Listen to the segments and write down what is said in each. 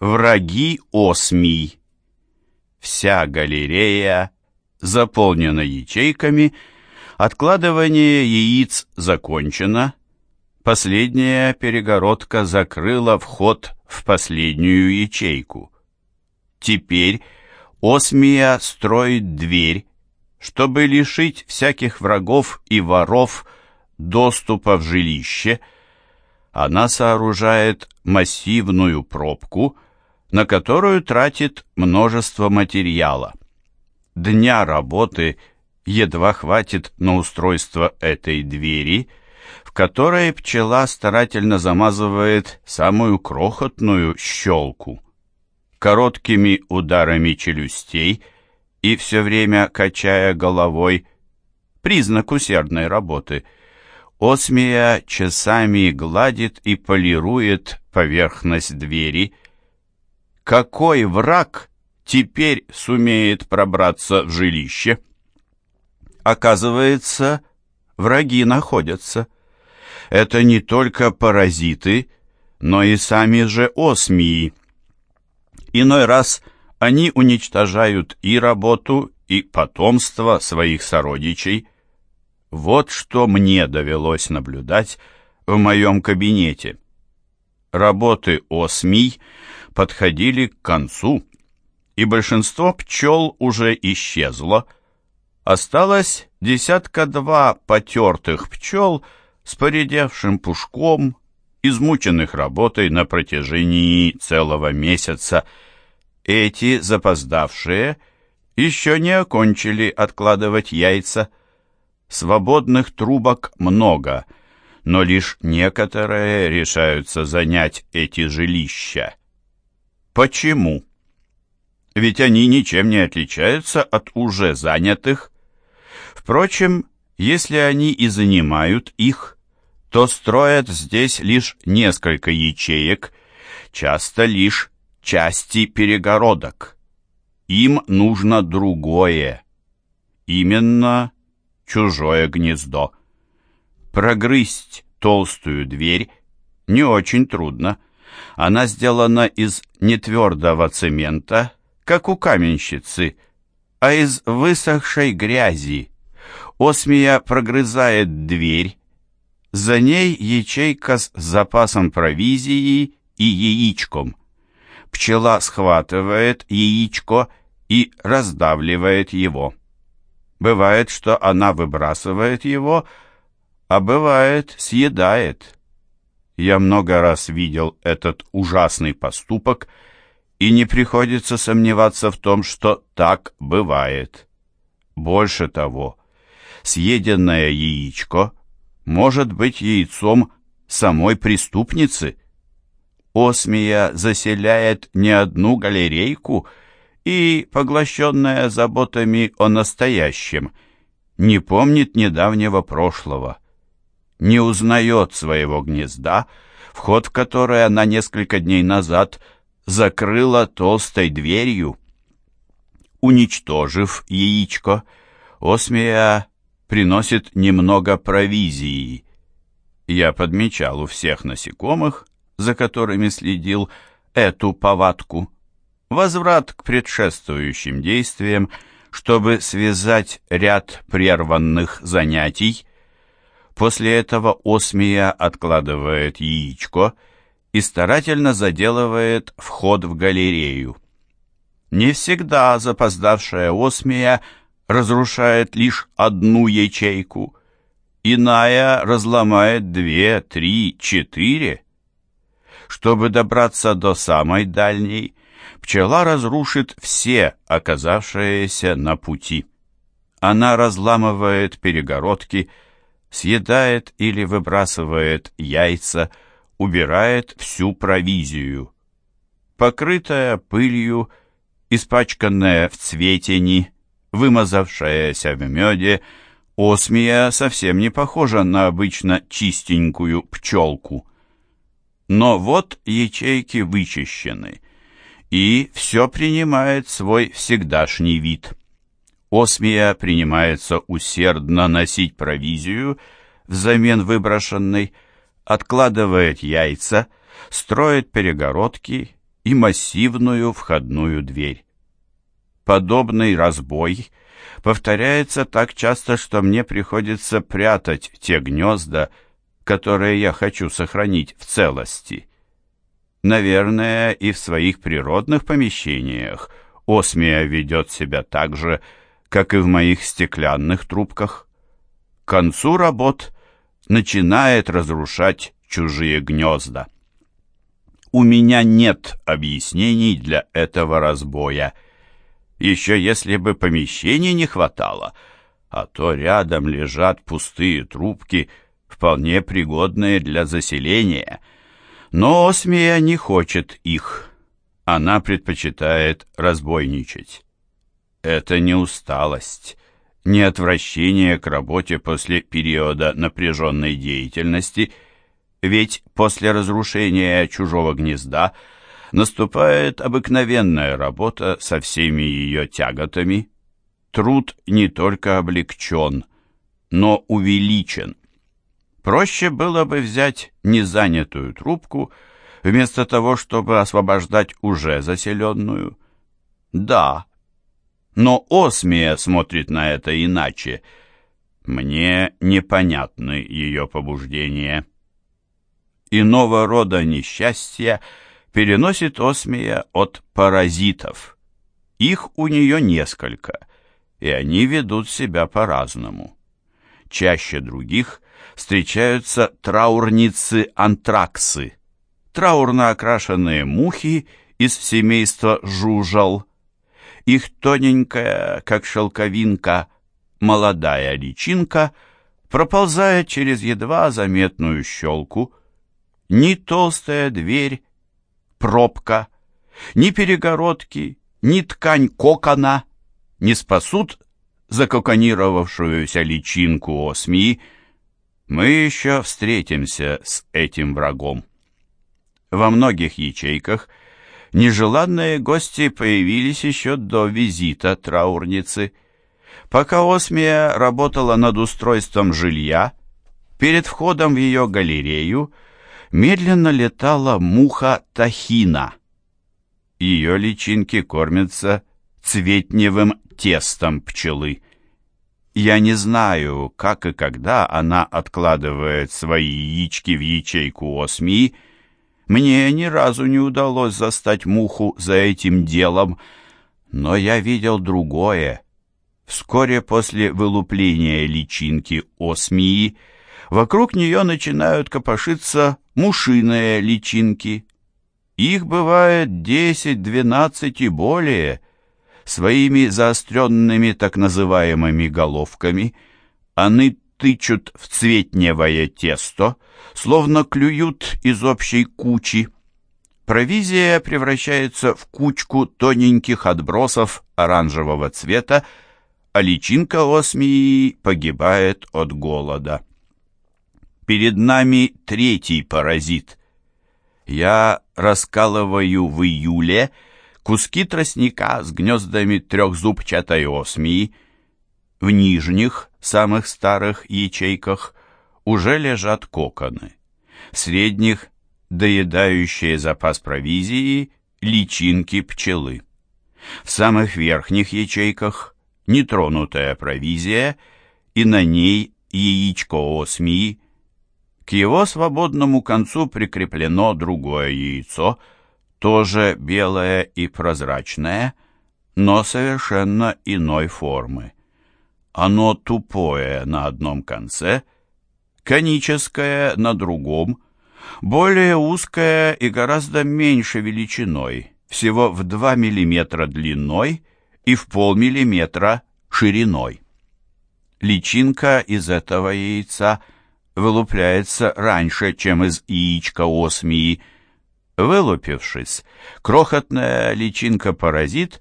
Враги осмий. Вся галерея заполнена ячейками, откладывание яиц закончено, последняя перегородка закрыла вход в последнюю ячейку. Теперь осмия строит дверь, чтобы лишить всяких врагов и воров доступа в жилище. Она сооружает массивную пробку – на которую тратит множество материала. Дня работы едва хватит на устройство этой двери, в которой пчела старательно замазывает самую крохотную щелку. Короткими ударами челюстей и все время качая головой, признак усердной работы, Осмия часами гладит и полирует поверхность двери, какой враг теперь сумеет пробраться в жилище? Оказывается, враги находятся. Это не только паразиты, но и сами же осмии. Иной раз они уничтожают и работу, и потомство своих сородичей. Вот что мне довелось наблюдать в моем кабинете. Работы осмий — подходили к концу, и большинство пчел уже исчезло. Осталось десятка-два потертых пчел с поредевшим пушком, измученных работой на протяжении целого месяца. Эти запоздавшие еще не окончили откладывать яйца. Свободных трубок много, но лишь некоторые решаются занять эти жилища. Почему? Ведь они ничем не отличаются от уже занятых. Впрочем, если они и занимают их, то строят здесь лишь несколько ячеек, часто лишь части перегородок. Им нужно другое, именно чужое гнездо. Прогрызть толстую дверь не очень трудно. Она сделана из нетвердого цемента, как у каменщицы, а из высохшей грязи. Осмия прогрызает дверь. За ней ячейка с запасом провизии и яичком. Пчела схватывает яичко и раздавливает его. Бывает, что она выбрасывает его, а бывает съедает. Я много раз видел этот ужасный поступок, и не приходится сомневаться в том, что так бывает. Больше того, съеденное яичко может быть яйцом самой преступницы. Осмия заселяет не одну галерейку и, поглощенная заботами о настоящем, не помнит недавнего прошлого не узнает своего гнезда, вход в которое она несколько дней назад закрыла толстой дверью. Уничтожив яичко, Осмия приносит немного провизии. Я подмечал у всех насекомых, за которыми следил, эту повадку. Возврат к предшествующим действиям, чтобы связать ряд прерванных занятий, После этого осмия откладывает яичко и старательно заделывает вход в галерею. Не всегда запоздавшая осмия разрушает лишь одну ячейку, иная разломает две, три, четыре. Чтобы добраться до самой дальней, пчела разрушит все оказавшиеся на пути. Она разламывает перегородки, съедает или выбрасывает яйца, убирает всю провизию. Покрытая пылью, испачканная в цветени, вымазавшаяся в меде, осмия совсем не похожа на обычно чистенькую пчелку. Но вот ячейки вычищены, и все принимает свой всегдашний вид – Осмия принимается усердно носить провизию взамен выброшенной, откладывает яйца, строит перегородки и массивную входную дверь. Подобный разбой повторяется так часто, что мне приходится прятать те гнезда, которые я хочу сохранить в целости. Наверное, и в своих природных помещениях осмия ведет себя так же, как и в моих стеклянных трубках. К концу работ начинает разрушать чужие гнезда. У меня нет объяснений для этого разбоя. Еще если бы помещений не хватало, а то рядом лежат пустые трубки, вполне пригодные для заселения. Но Осмия не хочет их. Она предпочитает разбойничать. Это не усталость, не отвращение к работе после периода напряженной деятельности – ведь после разрушения чужого гнезда наступает обыкновенная работа со всеми ее тяготами. Труд не только облегчен, но увеличен. Проще было бы взять незанятую трубку, вместо того, чтобы освобождать уже заселенную. Да, но Осмия смотрит на это иначе. Мне непонятны ее побуждения иного рода несчастья переносит осмия от паразитов. Их у нее несколько, и они ведут себя по-разному. Чаще других встречаются траурницы-антраксы, траурно окрашенные мухи из семейства жужал. Их тоненькая, как шелковинка, молодая личинка проползает через едва заметную щелку, ни толстая дверь, пробка, ни перегородки, ни ткань кокона не спасут закоконировавшуюся личинку осмии. Мы еще встретимся с этим врагом. Во многих ячейках нежеланные гости появились еще до визита траурницы. Пока Осмия работала над устройством жилья, перед входом в ее галерею – медленно летала муха тахина. Ее личинки кормятся цветневым тестом пчелы. Я не знаю, как и когда она откладывает свои яички в ячейку осмии. Мне ни разу не удалось застать муху за этим делом, но я видел другое. Вскоре после вылупления личинки осмии вокруг нее начинают копошиться мушиные личинки. Их бывает десять, двенадцать и более. Своими заостренными так называемыми головками они тычут в цветневое тесто, словно клюют из общей кучи. Провизия превращается в кучку тоненьких отбросов оранжевого цвета, а личинка осмии погибает от голода. Перед нами третий паразит. Я раскалываю в июле куски тростника с гнездами трехзубчатой осмии. В нижних, самых старых ячейках уже лежат коконы. В средних, доедающие запас провизии, личинки пчелы. В самых верхних ячейках нетронутая провизия, и на ней яичко осмии, к его свободному концу прикреплено другое яйцо, тоже белое и прозрачное, но совершенно иной формы. Оно тупое на одном конце, коническое на другом, более узкое и гораздо меньше величиной, всего в 2 мм длиной и в полмиллиметра шириной. Личинка из этого яйца – вылупляется раньше, чем из яичка осмии. Вылупившись, крохотная личинка-паразит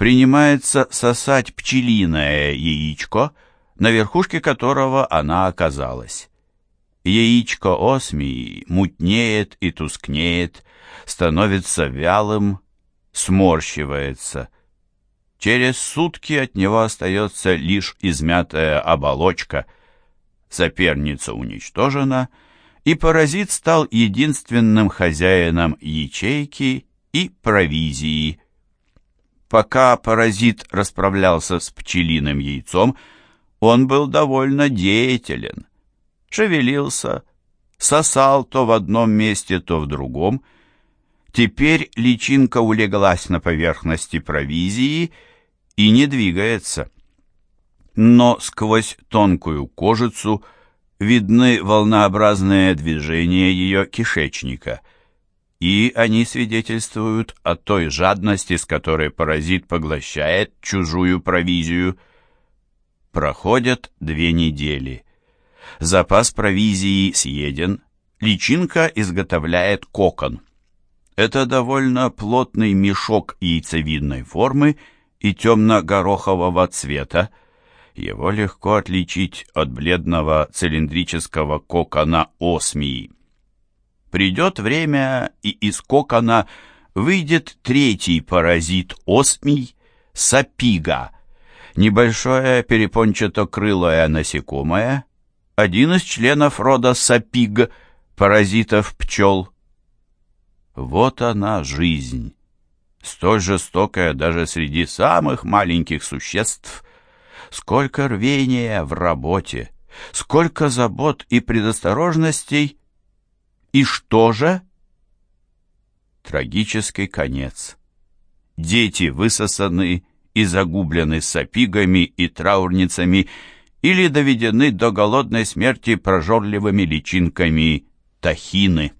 принимается сосать пчелиное яичко, на верхушке которого она оказалась. Яичко осмии мутнеет и тускнеет, становится вялым, сморщивается. Через сутки от него остается лишь измятая оболочка – соперница уничтожена, и паразит стал единственным хозяином ячейки и провизии. Пока паразит расправлялся с пчелиным яйцом, он был довольно деятелен. Шевелился, сосал то в одном месте, то в другом. Теперь личинка улеглась на поверхности провизии и не двигается. Но сквозь тонкую кожицу видны волнообразные движения ее кишечника — и они свидетельствуют о той жадности, с которой паразит поглощает чужую провизию. Проходят две недели. Запас провизии съеден, личинка изготовляет кокон. Это довольно плотный мешок яйцевидной формы и темно-горохового цвета. Его легко отличить от бледного цилиндрического кокона осмии. Придет время, и из кокона выйдет третий паразит осмий – сапига, небольшое перепончато-крылое насекомое, один из членов рода сапиг, паразитов пчел. Вот она жизнь, столь жестокая даже среди самых маленьких существ. Сколько рвения в работе, сколько забот и предосторожностей и что же? Трагический конец. Дети высосаны и загублены сапигами и траурницами или доведены до голодной смерти прожорливыми личинками тахины.